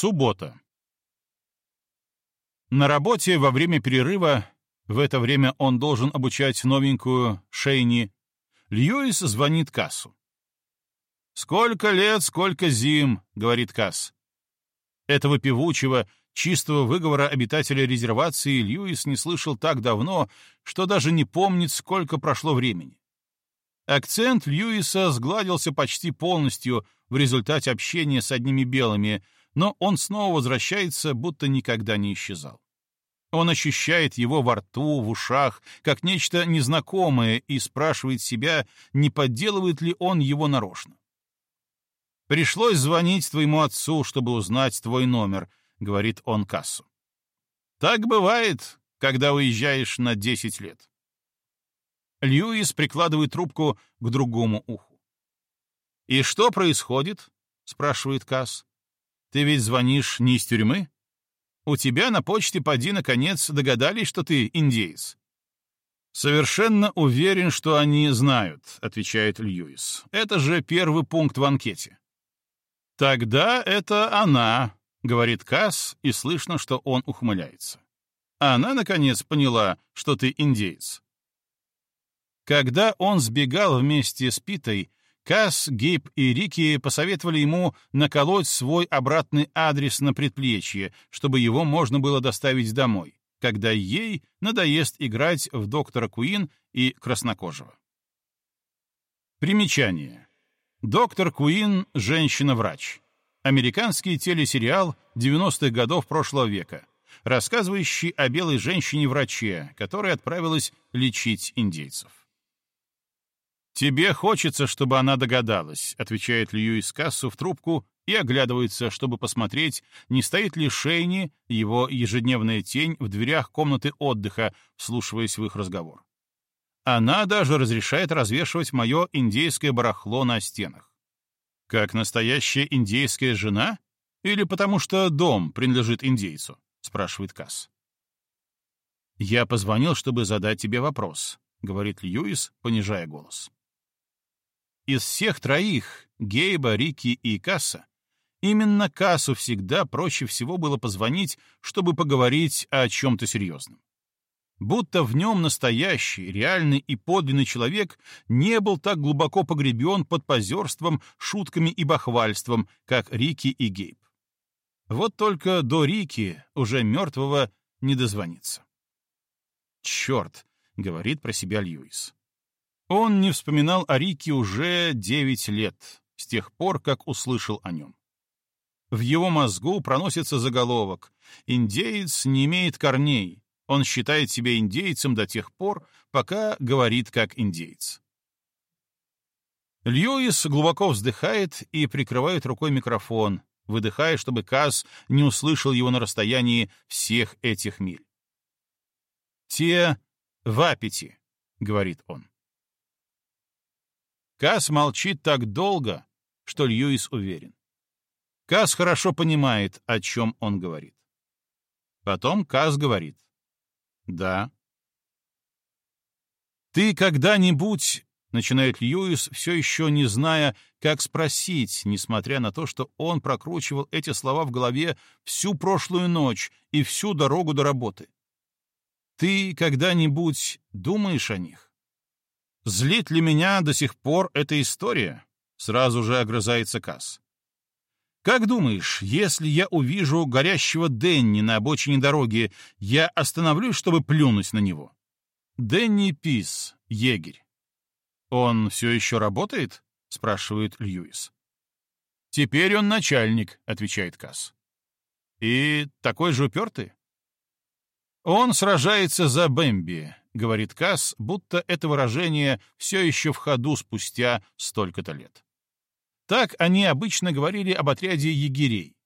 Суббота. На работе во время перерыва, в это время он должен обучать новенькую Шейни, Льюис звонит Кассу. «Сколько лет, сколько зим», — говорит Касс. Этого певучего, чистого выговора обитателя резервации Льюис не слышал так давно, что даже не помнит, сколько прошло времени. Акцент Льюиса сгладился почти полностью в результате общения с одними белыми, но он снова возвращается, будто никогда не исчезал. Он ощущает его во рту, в ушах, как нечто незнакомое, и спрашивает себя, не подделывает ли он его нарочно. «Пришлось звонить твоему отцу, чтобы узнать твой номер», — говорит он кассу. «Так бывает, когда уезжаешь на 10 лет». Льюис прикладывает трубку к другому уху. «И что происходит?» — спрашивает Касс. «Ты ведь звонишь не из тюрьмы? У тебя на почте поди, наконец, догадались, что ты индеец». «Совершенно уверен, что они знают», — отвечает Льюис. «Это же первый пункт в анкете». «Тогда это она», — говорит Касс, и слышно, что он ухмыляется. Она, наконец, поняла, что ты индеец. Когда он сбегал вместе с Питой, Касс, Гейб и Рики посоветовали ему наколоть свой обратный адрес на предплечье, чтобы его можно было доставить домой, когда ей надоест играть в доктора Куин и краснокожего. Примечание. Доктор Куин — женщина-врач. Американский телесериал 90-х годов прошлого века, рассказывающий о белой женщине-враче, которая отправилась лечить индейцев. «Тебе хочется, чтобы она догадалась», — отвечает Льюис Кассу в трубку и оглядывается, чтобы посмотреть, не стоит ли Шейни, его ежедневная тень, в дверях комнаты отдыха, вслушиваясь в их разговор. Она даже разрешает развешивать мое индейское барахло на стенах. Как настоящая индейская жена? Или потому что дом принадлежит индейцу? спрашивает Касс. Я позвонил, чтобы задать тебе вопрос, говорит Льюис, понижая голос. Из всех троих, Гейба, Рики и Касса, именно Кассу всегда проще всего было позвонить, чтобы поговорить о чем-то серьезном. Будто в нем настоящий, реальный и подлинный человек не был так глубоко погребен под позерством, шутками и бахвальством, как Рики и Гейб. Вот только до Рики, уже мертвого, не дозвониться. «Черт!» — говорит про себя Льюис. Он не вспоминал о Рике уже девять лет, с тех пор, как услышал о нем. В его мозгу проносится заголовок «Индеец не имеет корней. Он считает себя индейцем до тех пор, пока говорит как индейец». Льюис глубоко вздыхает и прикрывает рукой микрофон, выдыхая, чтобы Каз не услышал его на расстоянии всех этих миль. «Те в аппете», — говорит он. Кас молчит так долго, что Льюис уверен. Кас хорошо понимает, о чем он говорит. Потом Кас говорит. «Да». «Ты когда-нибудь...» — начинает Льюис, все еще не зная, как спросить, несмотря на то, что он прокручивал эти слова в голове всю прошлую ночь и всю дорогу до работы. «Ты когда-нибудь думаешь о них?» Злит ли меня до сих пор эта история? Сразу же огрызается Касс. Как думаешь, если я увижу горящего Денни на обочине дороги, я остановлюсь, чтобы плюнуть на него? Денни Пис, егерь. Он все еще работает? спрашивает Льюис. Теперь он начальник, отвечает Касс. И такой же упертый? Он сражается за Бэмби, — говорит Касс, будто это выражение все еще в ходу спустя столько-то лет. Так они обычно говорили об отряде егерей.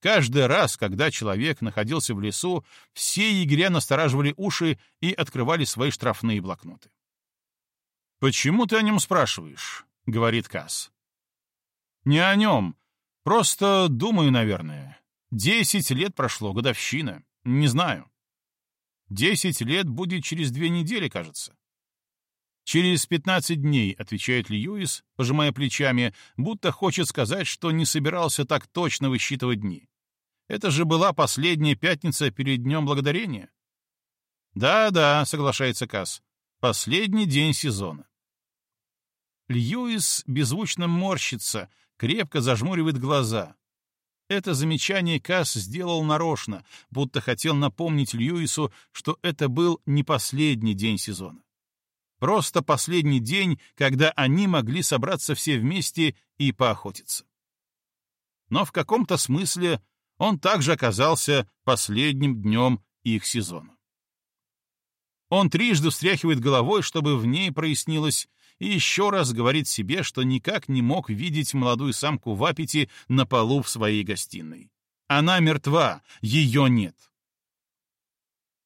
Каждый раз, когда человек находился в лесу, все егеря настораживали уши и открывали свои штрафные блокноты. «Почему ты о нем спрашиваешь?» — говорит Касс. «Не о нем. Просто думаю, наверное. Десять лет прошло, годовщина. Не знаю. Десять лет будет через две недели, кажется. «Через пятнадцать дней», — отвечает Льюис, пожимая плечами, будто хочет сказать, что не собирался так точно высчитывать дни. Это же была последняя пятница перед Днем Благодарения. Да-да, соглашается Касс. Последний день сезона. Льюис беззвучно морщится, крепко зажмуривает глаза. Это замечание Касс сделал нарочно, будто хотел напомнить Льюису, что это был не последний день сезона. Просто последний день, когда они могли собраться все вместе и поохотиться. Но в каком-то смысле он также оказался последним днем их сезона. Он трижды встряхивает головой, чтобы в ней прояснилось, и еще раз говорит себе, что никак не мог видеть молодую самку в аппете на полу в своей гостиной. Она мертва, ее нет.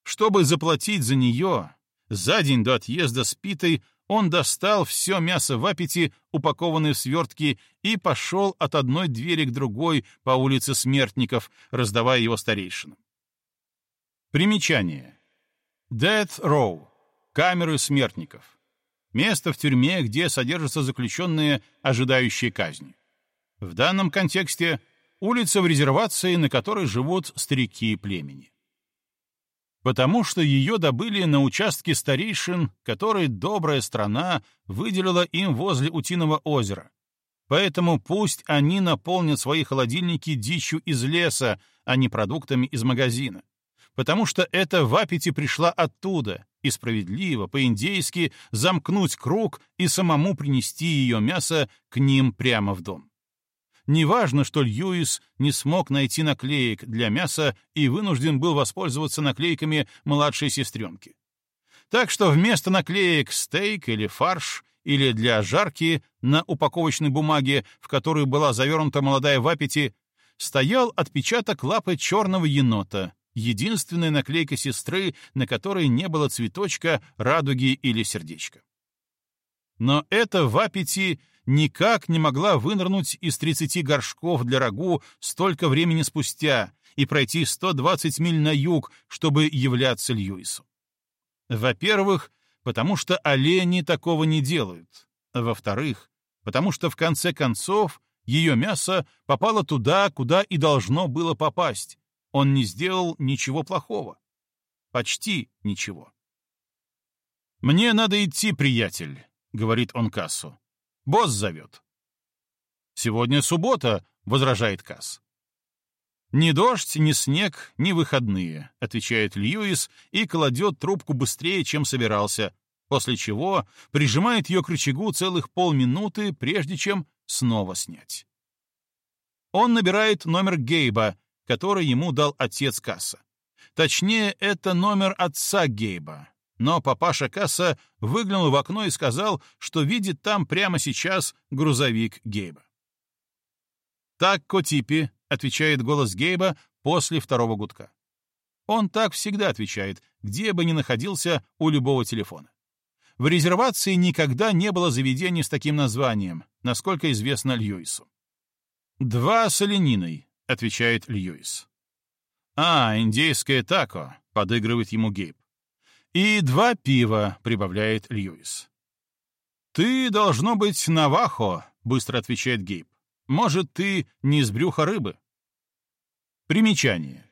Чтобы заплатить за нее, за день до отъезда с Питой он достал все мясо в аппете, упакованное в свертки, и пошел от одной двери к другой по улице Смертников, раздавая его старейшинам. Примечание. Death Row. Камеры смертников. Место в тюрьме, где содержатся заключенные, ожидающие казни. В данном контексте улица в резервации, на которой живут старики племени потому что ее добыли на участке старейшин, который добрая страна выделила им возле Утиного озера. Поэтому пусть они наполнят свои холодильники дичью из леса, а не продуктами из магазина. Потому что эта в аппете пришла оттуда, и справедливо, по-индейски, замкнуть круг и самому принести ее мясо к ним прямо в дом. Неважно, что Льюис не смог найти наклеек для мяса и вынужден был воспользоваться наклейками младшей сестренки. Так что вместо наклеек стейк или фарш или для жарки на упаковочной бумаге, в которую была завернута молодая вапити, стоял отпечаток лапы черного енота, единственная наклейка сестры, на которой не было цветочка, радуги или сердечка. Но это вапити никак не могла вынырнуть из 30 горшков для рагу столько времени спустя и пройти 120 миль на юг, чтобы являться Льюису. Во-первых, потому что олени такого не делают. Во-вторых, потому что в конце концов ее мясо попало туда, куда и должно было попасть. Он не сделал ничего плохого. Почти ничего. «Мне надо идти, приятель», — говорит он Кассу. Босс зовет. «Сегодня суббота», — возражает Касс. «Ни дождь, ни снег, ни выходные», — отвечает Льюис и кладет трубку быстрее, чем собирался, после чего прижимает ее к рычагу целых полминуты, прежде чем снова снять. Он набирает номер Гейба, который ему дал отец Касса. Точнее, это номер отца Гейба, но папаша Касса выглянул в окно и сказал, что видит там прямо сейчас грузовик Гейба. «Так, Котипи», — отвечает голос Гейба после второго гудка. Он так всегда отвечает, где бы ни находился у любого телефона. В резервации никогда не было заведений с таким названием, насколько известно Льюису. «Два с олениной», — отвечает Льюис. «А, индейское тако», — подыгрывает ему Гейб. «И два пива», — прибавляет Льюис. «Ты, должно быть, Навахо», — быстро отвечает Гейб. «Может, ты не из брюха рыбы?» Примечание.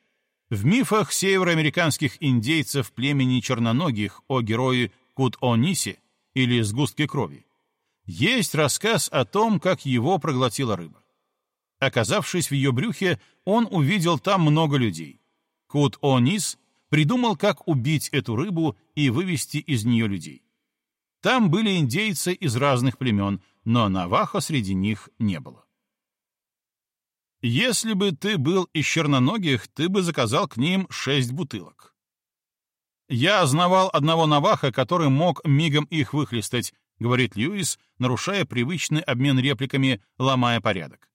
В мифах североамериканских индейцев племени черноногих о герое Кут-Онисе или сгустке крови есть рассказ о том, как его проглотила рыба. Оказавшись в ее брюхе, он увидел там много людей. Кут-Онис придумал, как убить эту рыбу и вывести из нее людей. Там были индейцы из разных племен, но Наваха среди них не было. Если бы ты был из черноногих, ты бы заказал к ним шесть бутылок. Я знавал одного Наваха, который мог мигом их выхлестать, говорит Льюис, нарушая привычный обмен репликами, ломая порядок.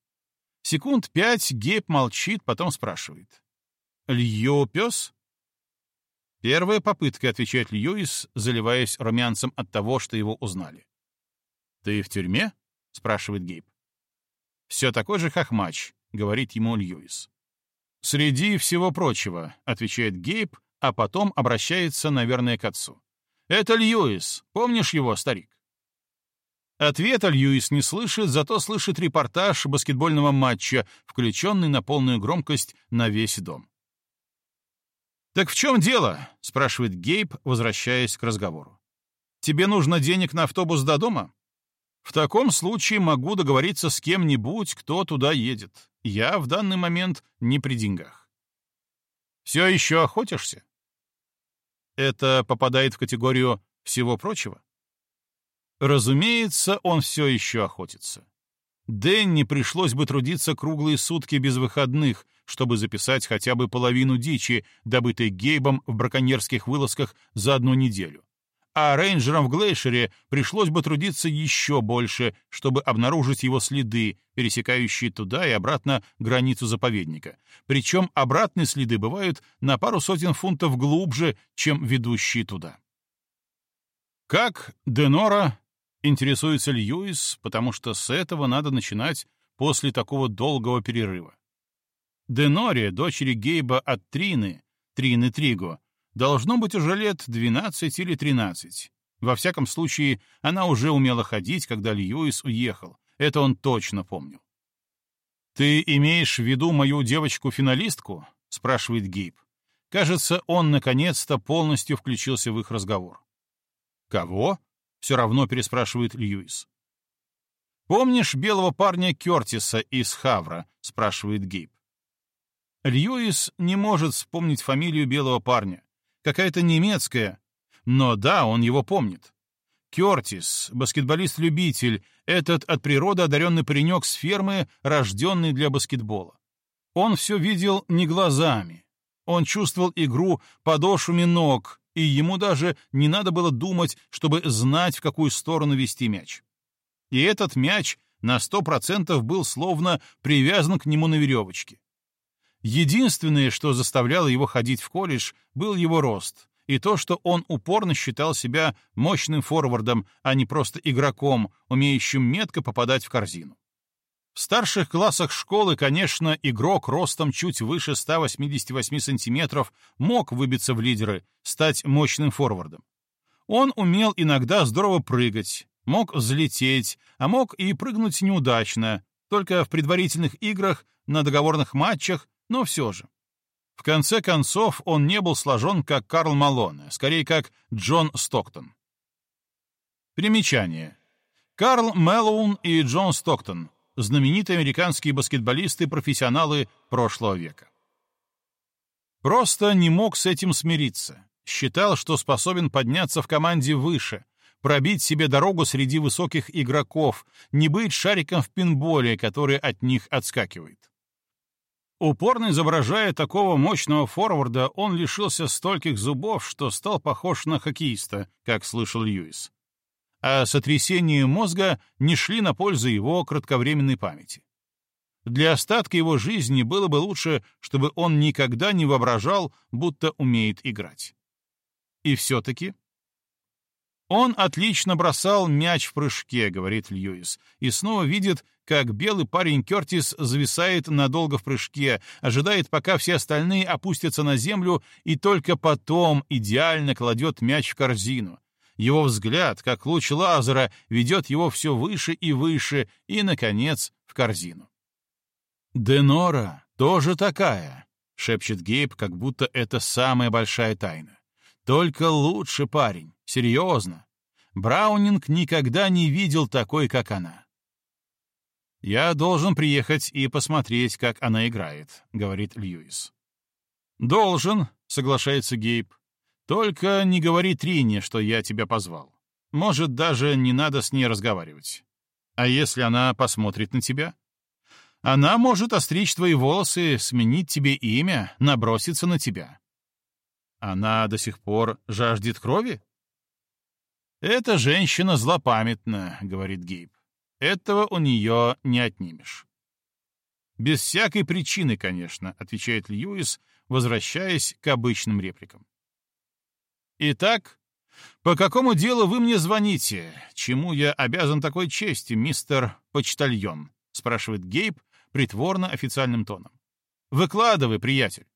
Секунд пять Гейб молчит, потом спрашивает. «Лью пес?» Первая попытка, отвечает Льюис, заливаясь румянцем от того, что его узнали. «Ты в тюрьме?» — спрашивает Гейб. «Все такой же хохмач», — говорит ему Льюис. «Среди всего прочего», — отвечает Гейб, а потом обращается, наверное, к отцу. «Это Льюис. Помнишь его, старик?» Ответа Льюис не слышит, зато слышит репортаж баскетбольного матча, включенный на полную громкость на весь дом. «Так в чем дело?» — спрашивает Гейб, возвращаясь к разговору. «Тебе нужно денег на автобус до дома?» «В таком случае могу договориться с кем-нибудь, кто туда едет. Я в данный момент не при деньгах». «Все еще охотишься?» Это попадает в категорию всего прочего? Разумеется, он все еще охотится. Дэнни пришлось бы трудиться круглые сутки без выходных, чтобы записать хотя бы половину дичи, добытой Гейбом в браконьерских вылазках за одну неделю. А рейнджерам в Глейшере пришлось бы трудиться еще больше, чтобы обнаружить его следы, пересекающие туда и обратно границу заповедника. Причем обратные следы бывают на пару сотен фунтов глубже, чем ведущие туда. Как Денора Интересуется Льюис, потому что с этого надо начинать после такого долгого перерыва. Денори, дочери Гейба от Трины, Трины Триго, должно быть уже лет 12 или 13. Во всяком случае, она уже умела ходить, когда Льюис уехал. Это он точно помнил. «Ты имеешь в виду мою девочку-финалистку?» — спрашивает Гейб. Кажется, он наконец-то полностью включился в их разговор. «Кого?» — все равно переспрашивает Льюис. «Помнишь белого парня Кертиса из Хавра?» — спрашивает Гейб. Льюис не может вспомнить фамилию белого парня. Какая-то немецкая. Но да, он его помнит. Кертис, баскетболист-любитель, этот от природы одаренный паренек с фермы, рожденный для баскетбола. Он все видел не глазами. Он чувствовал игру подошвами ног, и ему даже не надо было думать, чтобы знать, в какую сторону вести мяч. И этот мяч на сто процентов был словно привязан к нему на веревочке. Единственное, что заставляло его ходить в колледж, был его рост и то, что он упорно считал себя мощным форвардом, а не просто игроком, умеющим метко попадать в корзину. В старших классах школы, конечно, игрок ростом чуть выше 188 сантиметров мог выбиться в лидеры, стать мощным форвардом. Он умел иногда здорово прыгать, мог взлететь, а мог и прыгнуть неудачно, только в предварительных играх, на договорных матчах, но все же. В конце концов, он не был сложен как Карл Малоне, скорее как Джон Стоктон. Примечание. Карл Мэллоун и Джон Стоктон знаменитые американские баскетболисты-профессионалы прошлого века. Просто не мог с этим смириться. Считал, что способен подняться в команде выше, пробить себе дорогу среди высоких игроков, не быть шариком в пинболе, который от них отскакивает. Упорно изображая такого мощного форварда, он лишился стольких зубов, что стал похож на хоккеиста, как слышал Льюис а сотрясения мозга не шли на пользу его кратковременной памяти. Для остатка его жизни было бы лучше, чтобы он никогда не воображал, будто умеет играть. И все-таки... Он отлично бросал мяч в прыжке, говорит Льюис, и снова видит, как белый парень Кертис зависает надолго в прыжке, ожидает, пока все остальные опустятся на землю, и только потом идеально кладет мяч в корзину, его взгляд, как луч лазера, ведет его все выше и выше и, наконец, в корзину. «Денора тоже такая», — шепчет Гейб, как будто это самая большая тайна. «Только лучше парень, серьезно. Браунинг никогда не видел такой, как она». «Я должен приехать и посмотреть, как она играет», — говорит Льюис. «Должен», — соглашается Гейб. Только не говори Трине, что я тебя позвал. Может, даже не надо с ней разговаривать. А если она посмотрит на тебя? Она может остричь твои волосы, сменить тебе имя, наброситься на тебя. Она до сих пор жаждет крови? «Эта женщина злопамятна», — говорит Гейб. «Этого у нее не отнимешь». «Без всякой причины, конечно», — отвечает Льюис, возвращаясь к обычным репликам. Итак, по какому делу вы мне звоните? Чему я обязан такой чести, мистер почтальон? спрашивает Гейб притворно официальным тоном. Выкладывай, приятель.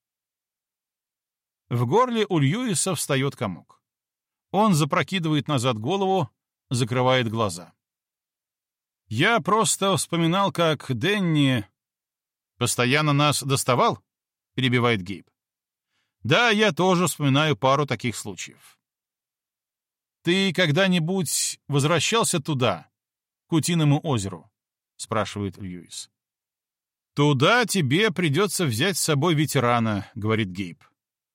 В горле у Льюиса встает комок. Он запрокидывает назад голову, закрывает глаза. Я просто вспоминал, как Дэнни постоянно нас доставал, перебивает Гейб. Да, я тоже вспоминаю пару таких случаев. Ты когда-нибудь возвращался туда, к Утиному озеру? спрашивает Льюис. Туда тебе придется взять с собой ветерана, говорит Гейб.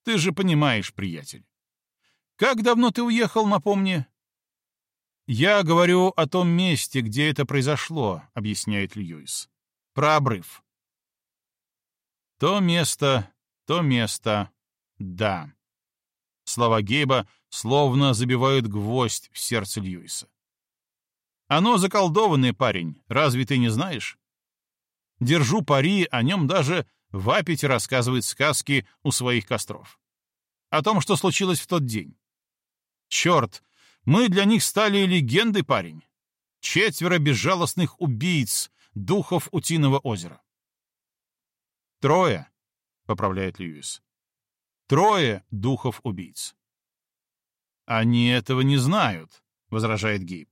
Ты же понимаешь, приятель. Как давно ты уехал, напомни? Я говорю о том месте, где это произошло, объясняет Льюис. Про обрыв. То место, то место, да. Слова Гейба словно забивают гвоздь в сердце Льюиса. Оно заколдованный парень, разве ты не знаешь? Держу пари, о нем даже в Апете рассказывает сказки у своих костров. О том, что случилось в тот день. Черт, мы для них стали легендой, парень. Четверо безжалостных убийц, духов Утиного озера. Трое, — поправляет Льюис. Трое духов-убийц. «Они этого не знают», — возражает Гейб.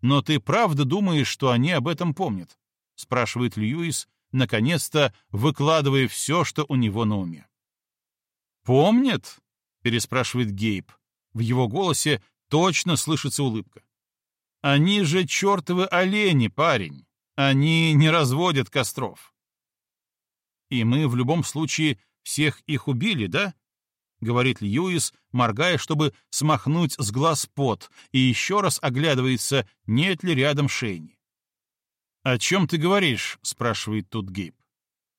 «Но ты правда думаешь, что они об этом помнят?» — спрашивает Льюис, наконец-то выкладывая все, что у него на уме. «Помнят?» — переспрашивает Гейб. В его голосе точно слышится улыбка. «Они же чертовы олени, парень! Они не разводят костров!» «И мы в любом случае всех их убили, да?» — говорит Льюис, моргая, чтобы смахнуть с глаз пот, и еще раз оглядывается, нет ли рядом Шейни. «О чем ты говоришь?» — спрашивает тут Гейб.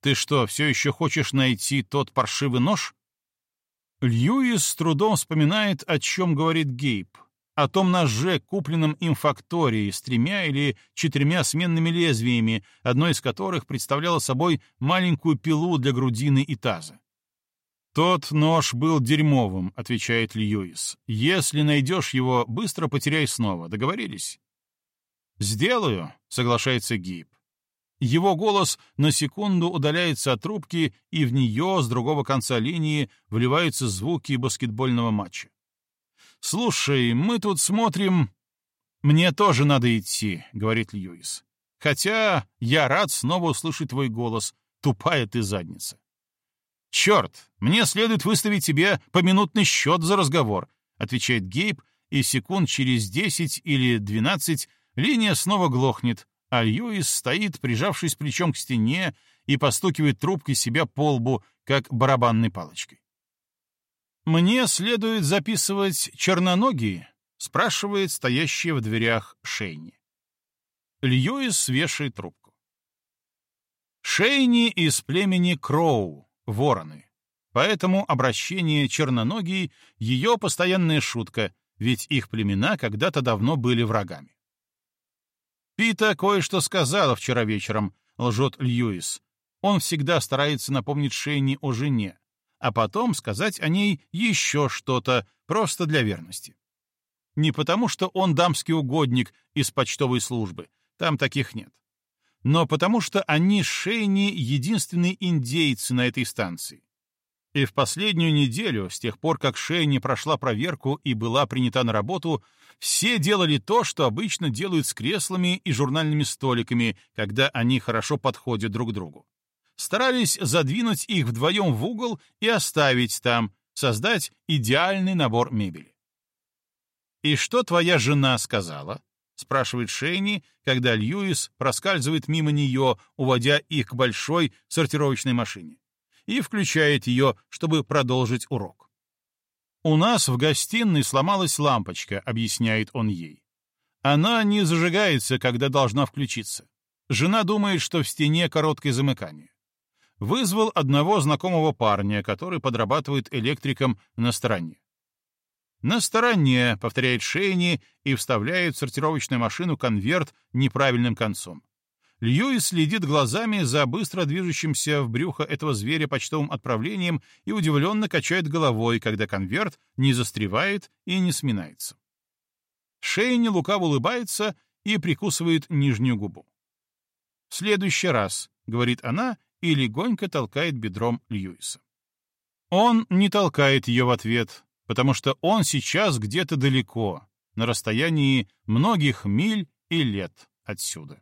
«Ты что, все еще хочешь найти тот паршивый нож?» Льюис с трудом вспоминает, о чем говорит Гейб. О том ноже, купленном им фактории, с тремя или четырьмя сменными лезвиями, одно из которых представляло собой маленькую пилу для грудины и таза. «Тот нож был дерьмовым», — отвечает Льюис. «Если найдешь его, быстро потеряй снова. Договорились?» «Сделаю», — соглашается Гиб. Его голос на секунду удаляется от трубки, и в нее с другого конца линии вливаются звуки баскетбольного матча. «Слушай, мы тут смотрим...» «Мне тоже надо идти», — говорит Льюис. «Хотя я рад снова услышать твой голос. Тупая ты задница». «Черт, мне следует выставить тебе поминутный счет за разговор», — отвечает Гейб, и секунд через десять или двенадцать линия снова глохнет, а Льюис стоит, прижавшись плечом к стене, и постукивает трубкой себя по лбу, как барабанной палочкой. «Мне следует записывать черноногие?» — спрашивает стоящая в дверях Шейни. Льюис свешивает трубку. Шейни из племени Кроу, вороны. Поэтому обращение черноногий — ее постоянная шутка, ведь их племена когда-то давно были врагами. «Пита кое-что сказала вчера вечером», — лжет Льюис. Он всегда старается напомнить Шейни о жене, а потом сказать о ней еще что-то, просто для верности. Не потому, что он дамский угодник из почтовой службы, там таких нет но потому что они Шейни единственные индейцы на этой станции. И в последнюю неделю, с тех пор, как Шейни прошла проверку и была принята на работу, все делали то, что обычно делают с креслами и журнальными столиками, когда они хорошо подходят друг другу. Старались задвинуть их вдвоем в угол и оставить там, создать идеальный набор мебели. «И что твоя жена сказала?» спрашивает Шейни, когда Льюис проскальзывает мимо нее, уводя их к большой сортировочной машине, и включает ее, чтобы продолжить урок. «У нас в гостиной сломалась лампочка», — объясняет он ей. «Она не зажигается, когда должна включиться. Жена думает, что в стене короткое замыкание. Вызвал одного знакомого парня, который подрабатывает электриком на стороне. На стороне, повторяет Шейни и вставляет в сортировочную машину конверт неправильным концом. Льюис следит глазами за быстро движущимся в брюхо этого зверя почтовым отправлением и удивленно качает головой, когда конверт не застревает и не сминается. Шейни лукаво улыбается и прикусывает нижнюю губу. «В следующий раз», — говорит она и легонько толкает бедром Льюиса. Он не толкает ее в ответ, потому что он сейчас где-то далеко, на расстоянии многих миль и лет отсюда.